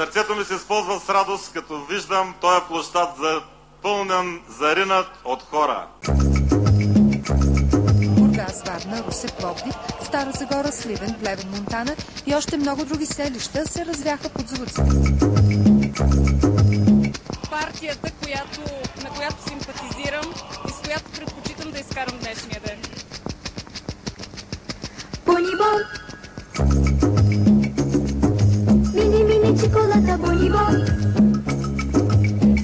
Сърцето ми се използва с радост, като виждам този площад запълнен, заринат от хора. Бургас, Варна, Русе, Пловдив, Стара Загора, Сливен, Плевен, Монтана и още много други селища се развяха под звуците. партията, която, на която симпатизирам и с която предпочитам да изкарам днешния ден. Bonibon Mini çikolata bonibon.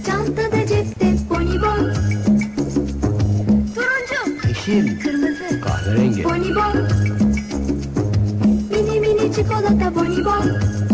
Çantada cepte bonibon. Turuncu. Yeşil, Kırmızı. Kahverengi, bonibon. Mini mini çikolata Bonibon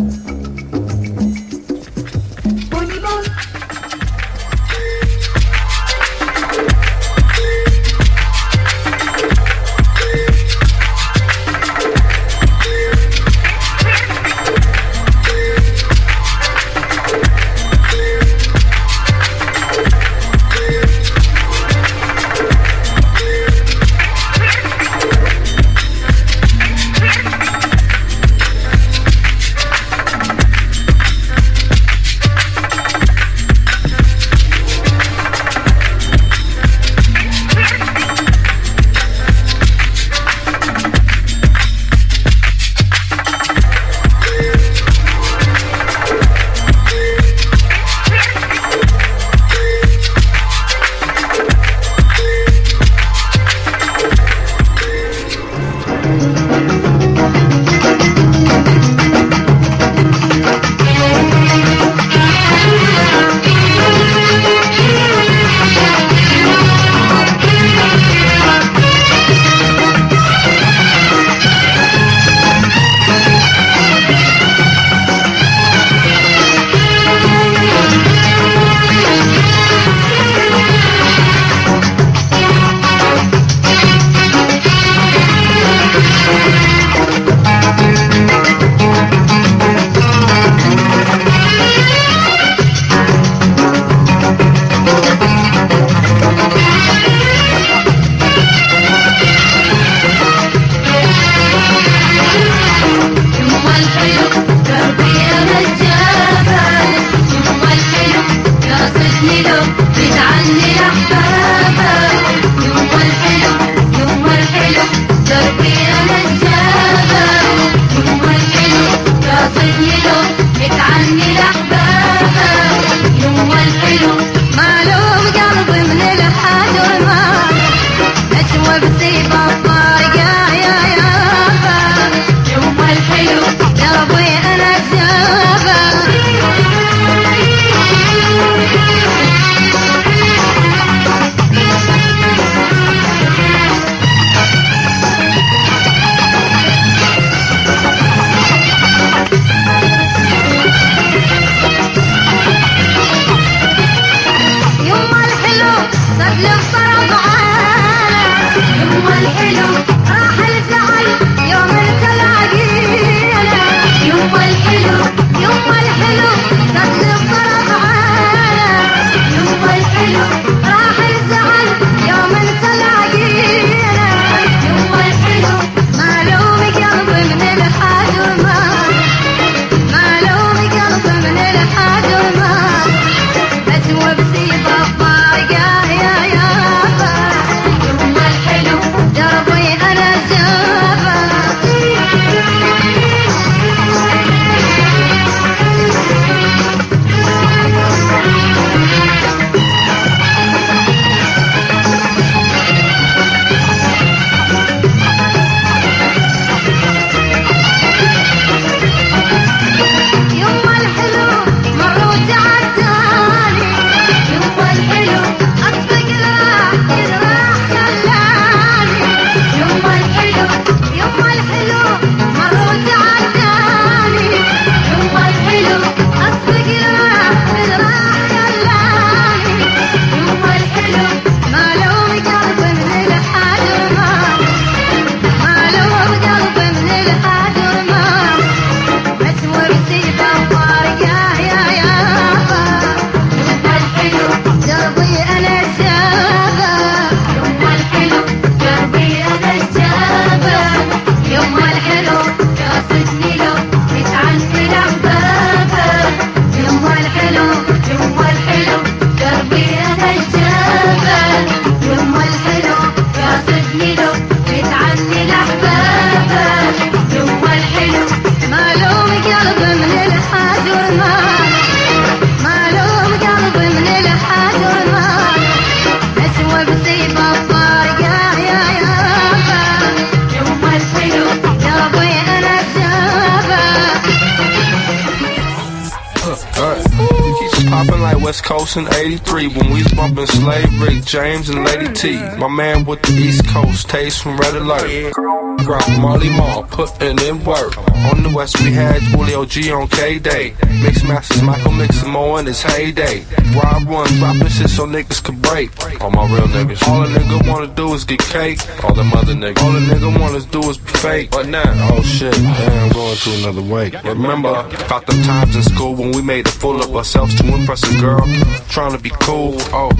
In 83 when we was bumping Slave Rick James and Lady T. My man with the East Coast, taste from Red Alert. Rock Marley Marl, putting in work. On the West we had Julio G on K-Day. Mix Masters, Michael Mixin' Moe in his heyday. Rob one, dropping shit so niggas could break. All my real niggas. All a nigga wanna do is get cake. All them other niggas. All a nigga wanna do is be fake. But now, oh shit, I'm going to another way. Remember about the times in school when we made a fool of ourselves to impress a girl. Trying to be cool. Oh,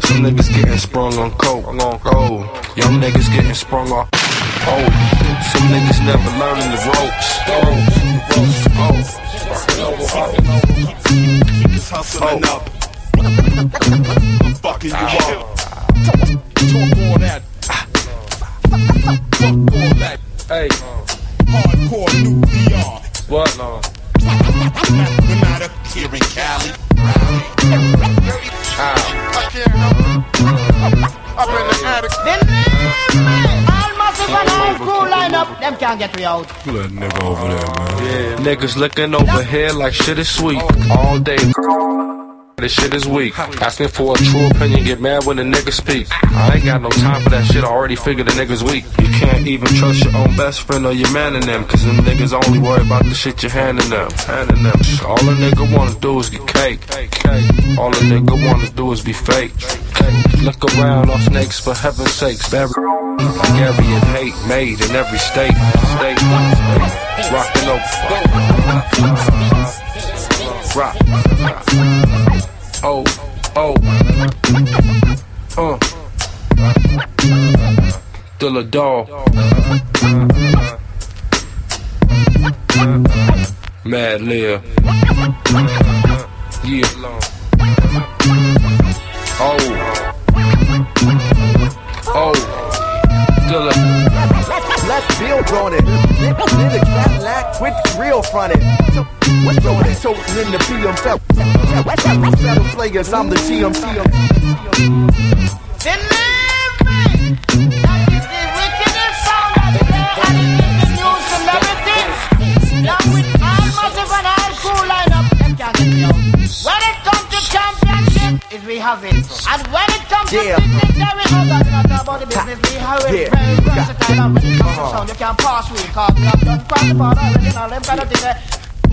some niggas getting sprung on coke. Oh, young niggas getting sprung off. Oh, some niggas never learning the ropes. Oh, Niggas hustling Oh. up. I'm fucking you up. Talk all that. Fuck all that. hey, Hardcore nuclear. what? No. Up here in Cali. All crew. Them can't get me out. That nigga over there, man. Yeah. Niggas looking over here like shit is sweet. All day. This shit is weak. Asking for a true opinion, get mad when the nigga speak. I ain't got no time for that shit, I already figured the nigga's weak. You can't even trust your own best friend or your man in them, cause them niggas only worry about the shit you're handing them. Handing them. All a nigga wanna do is get cake. All a nigga wanna do is be fake. Look around, all snakes for heaven's sakes. Bury Gary and hate made in every state. State. Rockin' over. Rock. Oh, oh. Uh. Still a dog. Mad Lear. Yeah. Oh. Oh. Still a. Let's build on it. In the Cadillac with the grill fronted. What's on it? So in the PM felt. Battle players, I'm the GM. Believe me, the wickedest sound that they had in the news celebrity. Now with all massive and all crew line up, them can't get me out. When it comes to championship, is we have it. And when it comes Yeah. to business, there we have it. Not about the business, we have it. Yeah. Very versatile. And when it comes to sound, you can pass cause we have done quite part already. Now them kind of thing there. The body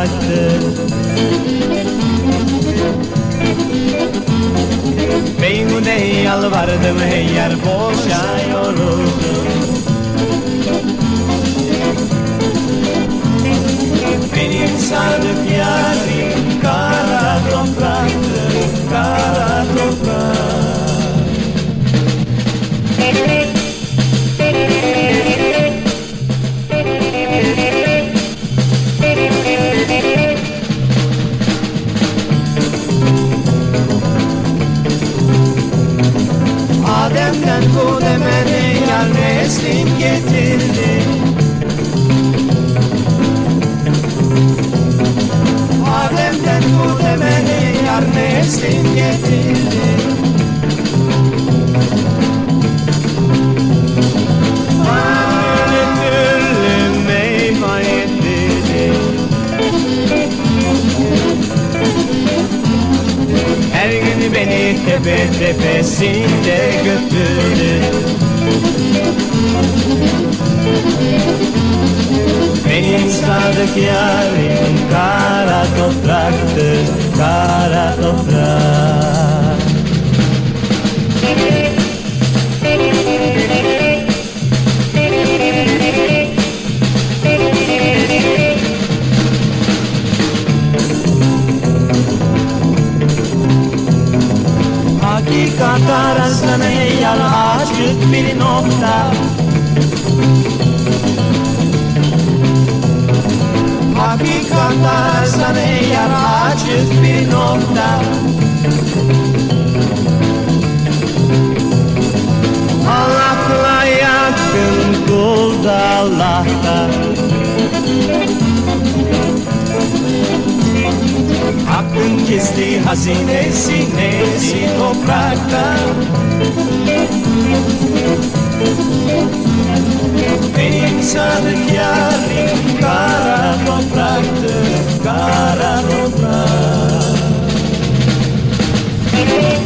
topraktır Beyhude yalvardım hey yer boşa yoruldum Benim sadık yarim teslim getirdim Adem'den bu demeli yar teslim getirdim Her gün beni tepe tepesinde götürdü. Benim sadık yarim kara topraktır Kara toprak Hakikat arasına yar açık bir nokta Hakikat arasına yar açık bir nokta. Allah'la yakın kul da Allah'ta Hakkın gizli hazinesi nesi toprakta Πήξαν χιάλι καρανοπράκτες, καρανοπράκτες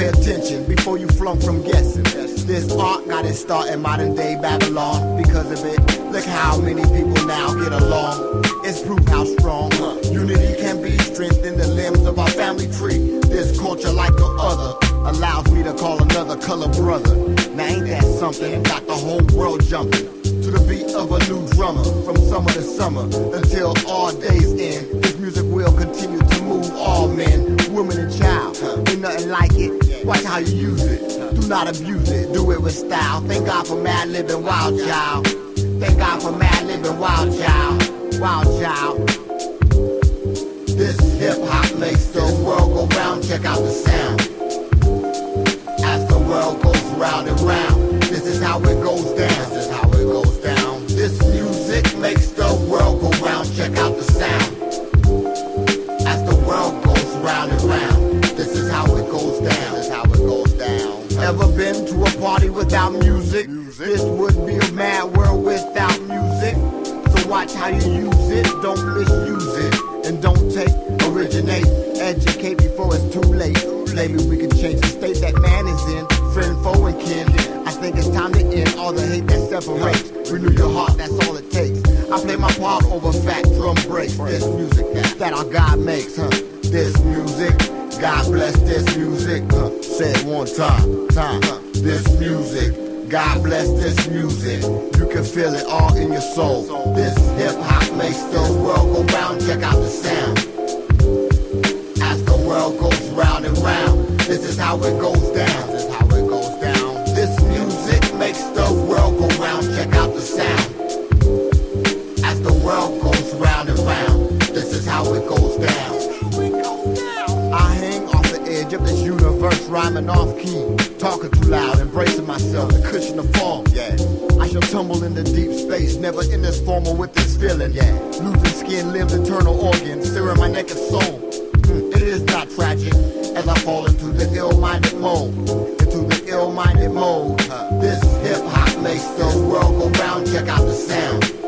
pay attention before you flunk from guessing. This art got its start in modern day Babylon. Because of it, look how many people now get along. It's proof how strong unity can be. Strengthen the limbs of our family tree. This culture, like the other, allows me to call another color brother. Now ain't that something? Got the whole world jumping to the beat of a new drummer from summer to summer until all days end. This music will continue to move all men, women, and child. Ain't nothing like it. Watch how you use it. Do not abuse it. Do it with style. Thank God for mad living, wild child. Thank God for mad living, wild child. Wild child. This hip hop makes the world go round. Check out the sound. As the world goes round and round, Check out the sound. As the world goes round and round, this is how it goes down. This is how it goes down. Ever been to a party without music? This would be a mad world without music. So watch how you use it, don't misuse it, and don't take, originate, educate before it's too late. Maybe we can change the state that man is in, friend, foe, and kin. I think it's time to end all the hate that separates. Renew your heart, that's all it takes. I play my part over fat drum breaks. This music that our God makes, huh? This music, God bless this music. Huh? Say it one time, time. Huh? This music. God bless this music. You can feel it all in your soul. This hip hop makes the world go round. Check out the sound. As the world goes round and round, this is how it goes down. This is how it goes down. This music makes the world go round. Check out the sound. Off key. Talking too loud, embracing myself, the cushion of form, yeah. I shall tumble into deep space, never in this form or with this feeling, yeah. Losing skin, limbs, internal organs, searing my neck and soul. Hmm, It is not tragic as I fall into the ill-minded mode, into the ill-minded mode. This hip hop makes the world go round. Check out the sound.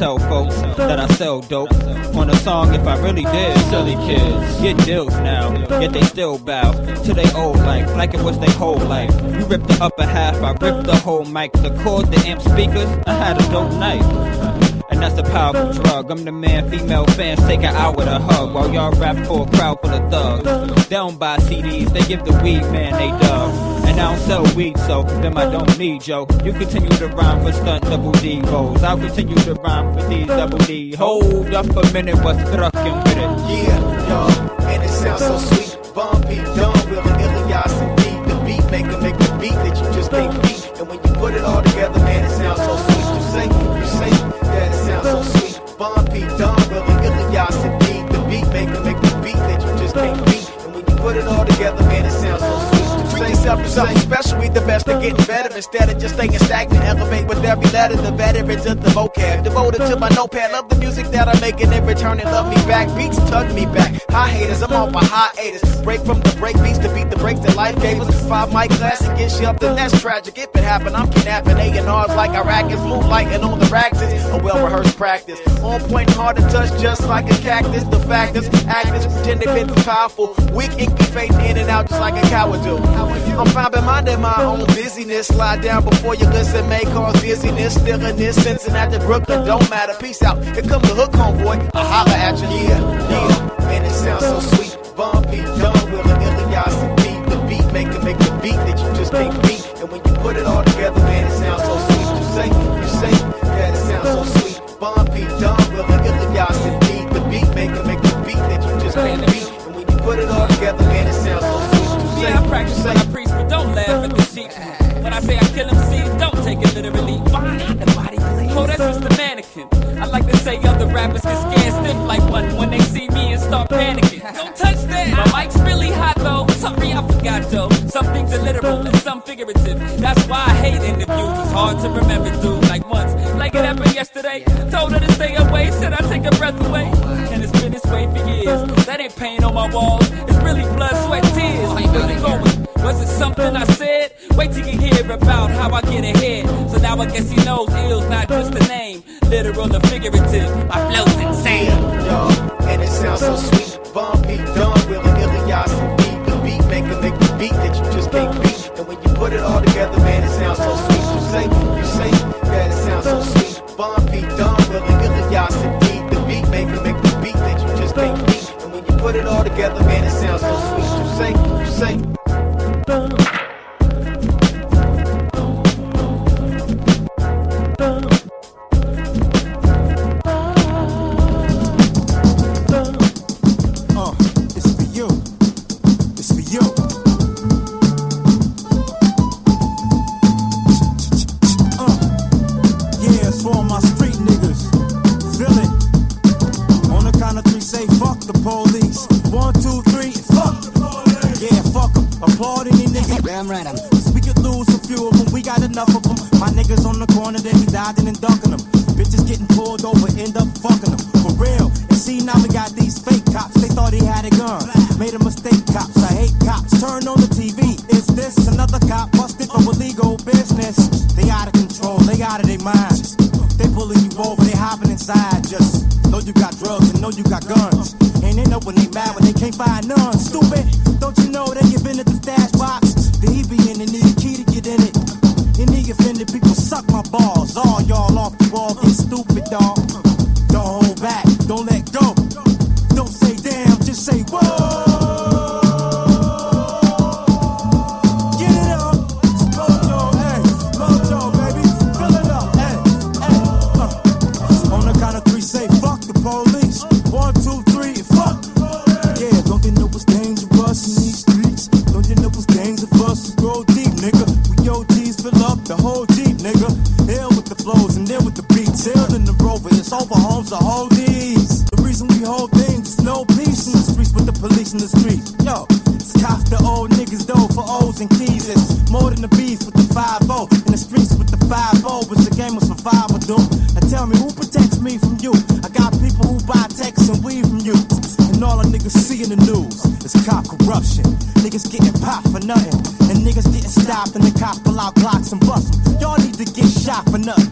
Tell folks that I sell dope on a song if I really did. Silly kids get deals now, yet they still bow to their old life like it was their whole life. You ripped the upper half, I ripped the whole mic, the cord, the amp speakers. I had a dope night. And that's a powerful drug. I'm the man female fans take an hour to hug while y'all rap for a crowd full of thugs. They don't buy CDs, they give the weed man they dub. And I don't sell weed, so them I don't need, yo. You continue to rhyme for stunt double D rolls. I'll continue to rhyme for these double D. Hold up a minute, what's trucking with it? Yeah, yo, and it sounds so sweet. The best at getting better instead of just staying stagnant. Elevate with every letter, the veterans of the vocab. Devoted to my notepad, love the music that I make and in return and love me back. Beats tug me back. High haters, I'm on my hiatus. Break from the break beats to beat the breaks that life gave us. Five mic class and get up, then that's tragic. If it happen, I'm kidnapping A&Rs like Iraq is moonlighting on the racks. A well rehearsed practice. On point, hard to touch, just like a cactus. The factors, actors, pretend they've been powerful. Weak ink fading in and out just like a coward do. I'm fine, but minding my own busyness. Slide down before you listen, may cause dizziness. Still in this Cincinnati, Brooklyn, don't matter. Peace out. Here comes the hook, homeboy. I holler at you. Yeah, yeah. Man, it sounds so sweet. Bumpy, dumb, Will and Ilias and beat. The beat maker make the beat that you just can't beat. And when you put it all together, man, it sounds so sweet. You say, you say that it sounds so sweet. Bumpy, dumb, Will and Ilias and beat. The beat maker make the beat that you just can't beat. And when you put it all together, man, it sounds so sweet. You say, Yeah, I practice you what the sheep. When I say I kill them MCs, don't take it literally. Why? The Oh, that's just a mannequin. I like to say other rappers get scared stiff like one when they see me and start panicking. Don't touch that. My mic's really hot though. Sorry, I forgot though. Some things are literal and some figurative. That's why I hate interviews. It's hard to remember, dude. Like once, like it happened yesterday. Told her to stay away, said I take her breath away. And it's been this way for years. That ain't paint on my walls. It's really blood, sweat, tears. Where you going? Was it something I said? Wait till you hear about how I get ahead. So now I guess he knows ill's not just a name, literal or figurative. My flow's insane. Yo, and it sounds so sweet. Damn right, I'm. We could lose a few of them. We got enough of them. My niggas on the corner, they be dodging and ducking them. Bitches getting pulled over, end up fucking them. For real. And see, now we got these fake cops. They thought he had a gun. Made a mistake, cops. I hate cops. Turn on the TV. Is this another cop busted for illegal business? They out of control. They out of their minds. They pulling you over. They hopping inside. Just know you got drugs and know you got guns. Over homes or hold these. The reason we hold things is no peace in the streets with the police in the streets. Yo, it's cops the old niggas though for O's and keys. It's more than the beef with the 5 In the streets with the 5 It's a game of survival, dude. Now tell me who protects me from you? I got people who buy texts and weed from you. And all the niggas see in the news is cop corruption. Niggas getting popped for nothing. And niggas getting stopped and the cops pull out Glocks and bust. Y'all need to get shot for nothing.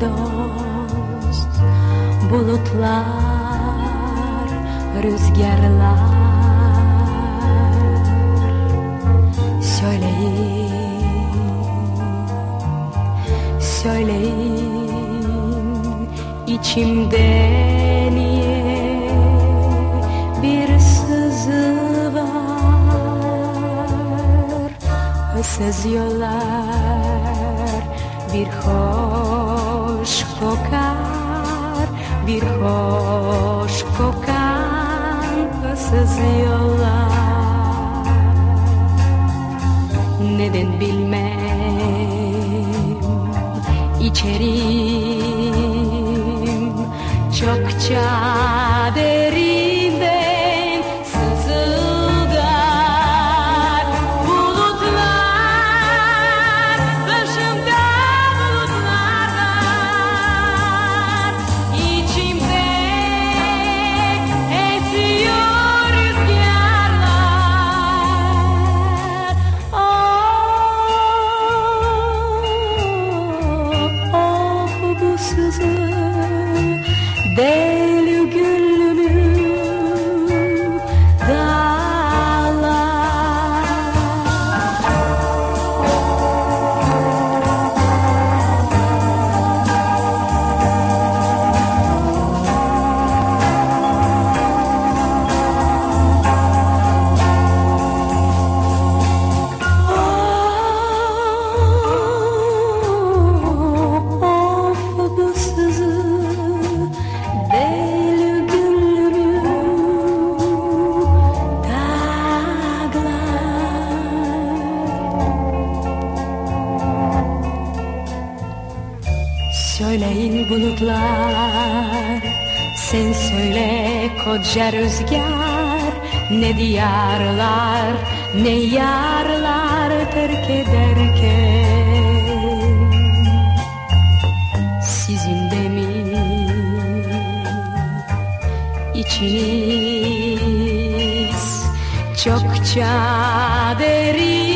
Dost Bulutlar, rüzgarlar. Söyleyin, söyleyin içimde niye bir sızı var? Yollar bir hoş kokar Bir hoş kokan ıssız yollar. Neden bilmem içerim çokça Sizin de mi? İçiniz çokça derin